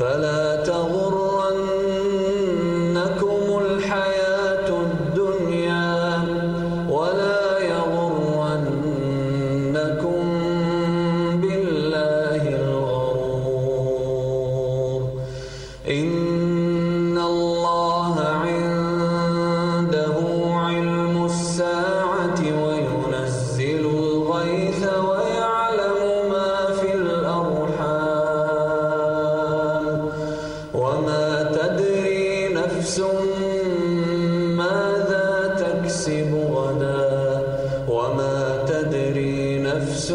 فلا تغرنكم الحياة الدنيا ولا يغرنكم بالله الغرور. نفس ماذا تكسب غدا وما تدري نفس